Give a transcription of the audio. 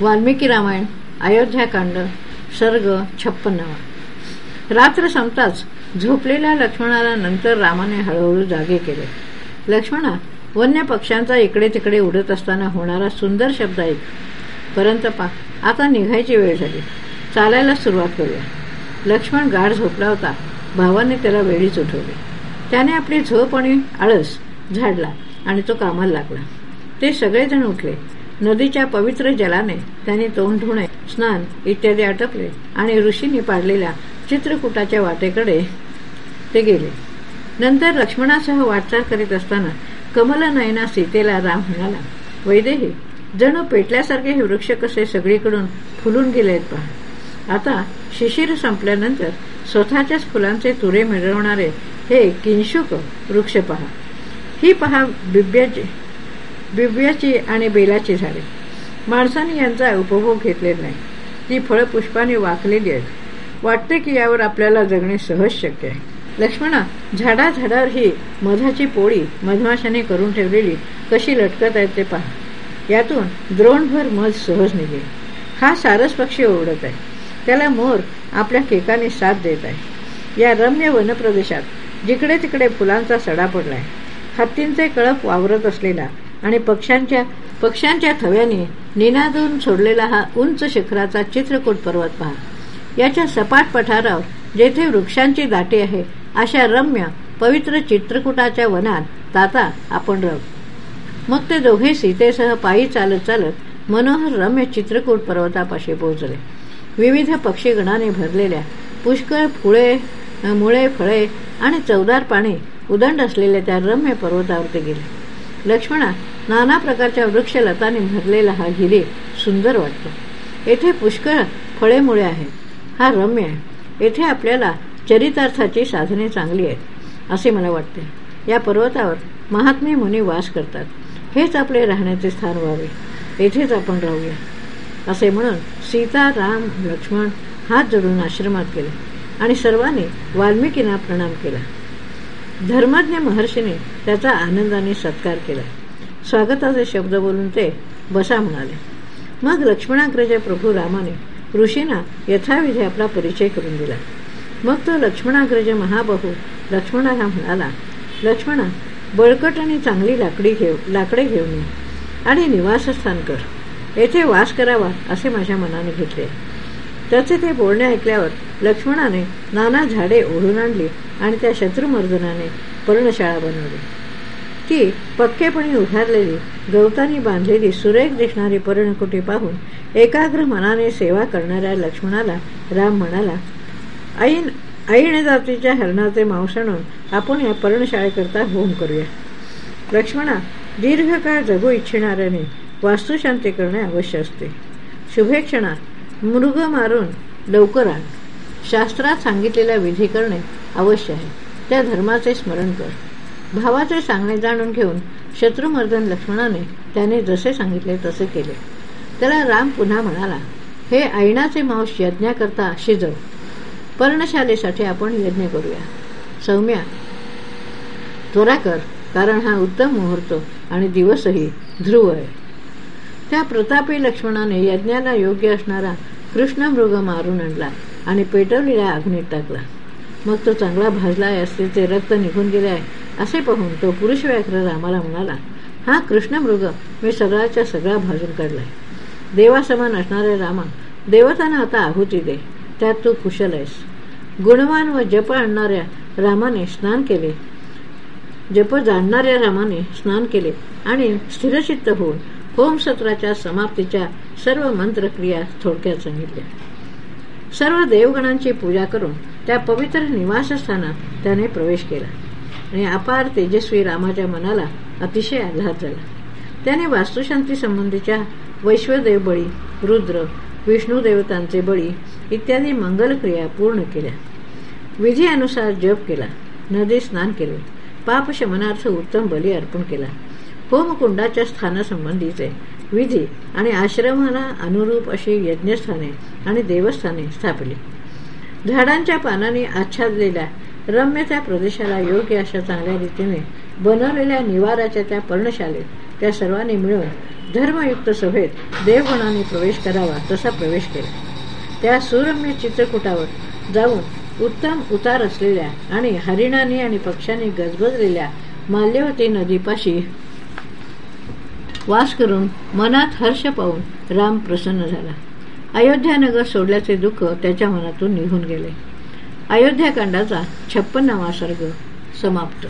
वाल्मिकी रामायण अयोध्याकांड सर्ग छप्पन्नावा. रात्र संपताच झोपलेल्या लक्ष्मणाला नंतर रामाने हळूहळू जागे केले. लक्ष्मणा वन्य पक्ष्यांचा इकडे तिकडे उडत असताना होणारा सुंदर शब्द ऐक परंतु पा आता निघायची वेळ झाली. चालायला सुरुवात करूया. लक्ष्मण गाढ झोपला होता. भावाने त्याला वेळीच उठवले. त्याने आपली झोप आणि आळस झाडला आणि तो कामाला लागला. ते सगळेजण उठले. नदीच्या पवित्र जलाने त्याने तोंड धुणे स्नान इत्यादी आटपले आणि ऋषींनी पाडलेल्या चित्रकूटाच्या वाटेकडे ते गेले. नंतर लक्ष्मणासह वाटचाल करीत असताना कमलनयना सीतेला राम म्हणाला वैदेही जणू पेटल्यासारखे हे वृक्ष कसे सगळीकडून फुलून गेले पहा. आता शिशिर संपल्यानंतर स्वतःच्याच फुलांचे तुरे मिळवणारे हे किंशुक वृक्ष पहा. ही पहा बिब्याची बिब्याची आणि बेलाची झाडे माणसाने यांचा उपभोग घेतलेला नाही. ती फळं पुष्पाने वाकलेली आहेत. वाटते की यावर आपल्याला जगणे सहज शक्य आहे. लक्ष्मणा झाडा झाडावर ही मधाची पोळी मधमाशाने करून ठेवलेली कशी लटकत आहेत ते पहा. यातून द्रोणभर मध सहज निघेल. हा सारस पक्षी ओरडत आहे. त्याला मोर आपल्या केकाने साथ देत आहे. या रम्य वनप्रदेशात जिकडे तिकडे फुलांचा सडा पडलाय. हत्तींचे कळप वावरत असलेला आणि पक्ष्यांच्या पक्ष्यांच्या थव्याने निनादून सोडलेला हा उंच शिखराचा चित्रकूट पर्वत पहा. याच्या सपाट पठारावर जेथे वृक्षांची दाटी आहे अशा रम्य पवित्र चित्रकूटाच्या वनात ताता आपण राहू मग ते दोघे सीतेसह पायी चालत चालत मनोहर रम्य चित्रकूट पर्वतापाशी पोहोचले. विविध पक्षीगणाने भरलेल्या पुष्कळ फुळे मुळे फळे आणि चवदार पाणी उदंड असलेल्या त्या रम्य पर्वतावरती गेले. लक्ष्मणा नाना प्रकारच्या वृक्षलताने भरलेला हा हिरे सुंदर वाटतो. येथे पुष्कळ फळेमुळे आहेत हा रम्य आहे. येथे आपल्याला चरितार्थाची साधने चांगली आहेत असे मला वाटते. या पर्वतावर महात्मे मुनी वास करतात. हेच आपले राहण्याचे स्थान व्हावे. येथेच आपण राहूया. असे म्हणून सीता राम लक्ष्मण हात जोडून आश्रमात गेले आणि सर्वांनी वाल्मिकींना प्रणाम केला. धर्मज्ञ महर्षीने त्याचा आनंदाने सत्कार केला. स्वागताचे शब्द बोलून ते बसा म्हणाले. मग लक्ष्मणाग्रज प्रभू रामाने ऋषींना यथाविधी आपला परिचय करून दिला. मग तो लक्ष्मणाग्रज महाबहू लक्ष्मणाला म्हणाला लक्ष्मणा बळकट आणि चांगली लाकडी घेऊ लाकडे घेऊन ये आणि निवासस्थान कर. येथे वास करावा असे माझ्या मनाने घेतले. त्याचे ते बोलणे ऐकल्यावर लक्ष्मणाने नाना झाडे ओढून आणली आणि त्या शत्रुमर्दनाने पर्णशाळा बनवली. ती पक्केपणे उभारलेली गवतानी बांधलेली सुरेख दिसणारी पर्णकुटी पाहून एकाग्र मनाने सेवा करणाऱ्या लक्ष्मणाला राम म्हणाला ऐन ऐन जातीच्या हरणाचे मांस आणून आपण या पर्णशाळेकरता होम करूया. लक्ष्मणा दीर्घकाळ जगू इच्छिणाऱ्याने वास्तुशांती करणे अवश्य असते. शुभेक्षणा मृग मारून लवकर आण. शास्त्रात सांगितलेला विधी करणे अवश्य आहे. त्या धर्माचे स्मरण कर. भावाचे सांगणे जाणून घेऊन शत्रुमर्दन लक्ष्मणाने त्याने जसे सांगितले तसे केले. त्याला राम पुन्हा म्हणाला हे ऐणाचे मांस यज्ञाकरता शिजव. पर्णशालेसाठी आपण यज्ञ करूया. सौम्या त्वरा कर कारण हा उत्तम मुहूर्त आणि दिवसही ध्रुव आहे. त्या प्रतापी लक्ष्मणाने यज्ञाला योग्य असणारा कृष्ण मृग मारून आणला आणि पेटवलेल्या अग्नीत टाकला. मग तो चांगला भाजला आहे असते ते रक्त निघून गेले आहे असे पाहून तो पुरुष व्याघ्र रामाला म्हणाला हा कृष्ण मृग मी सगळ्याच्या सगळा भाजून काढलाय. देवासमान असणाऱ्या रामा देवतांना आता आहुती दे त्यात तू कुशल आहेस. गुणवान व जप आणणाऱ्या रामाने स्नान केले. जप जाणणाऱ्या रामाने स्नान केले आणि स्थिरचित्त होऊन होम सत्राच्या समाप्तीच्या सर्व मंत्रक्रिया थोडक्यात सांगितल्या. सर्व देवगणांची पूजा करून त्या पवित्र निवासस्थानात त्याने प्रवेश केला. आणि अपार तेजस्वी रामाच्या मनाला अतिशय आल्हाद झाला. त्याने वास्तुशांती संबंधीच्या वैश्वदेव बळी रुद्र विष्णू देवतांचे बळी इत्यादी मंगलक्रिया पूर्ण केल्या. विधीनुसार जप केला. नदी स्नान केले. पापशमनार्थ उत्तम बली अर्पण केला. होमकुंडाच्या स्थानासंबंधीचे विधी आणि आश्रमाला अनुरूप अशी यज्ञस्थाने आणि देवस्थाने स्थापली. झाडांच्या पानांनी आच्छादलेल्या रम्य त्या प्रदेशाला योग्य अशा चांगल्या रीतीने बनवलेल्या निवाराच्या त्या पर्णशालेत त्या सर्वांनी मिळून धर्मयुक्त सभेत देवगुणाने प्रवेश करावा तसा प्रवेश केला. त्या सुरम्य चित्रकुटावर जाऊन उत्तम उतार असलेल्या आणि हरिणाने आणि पक्षांनी गजबजलेल्या माल्यवती नदीपाशी वास करून मनात हर्ष पाहून राम प्रसन्न झाला. अयोध्यानगर सोडल्याचे दुःख त्याच्या मनातून निघून गेले. अयोध्याकांडाचा छप्पन्नावा सर्ग समाप्त.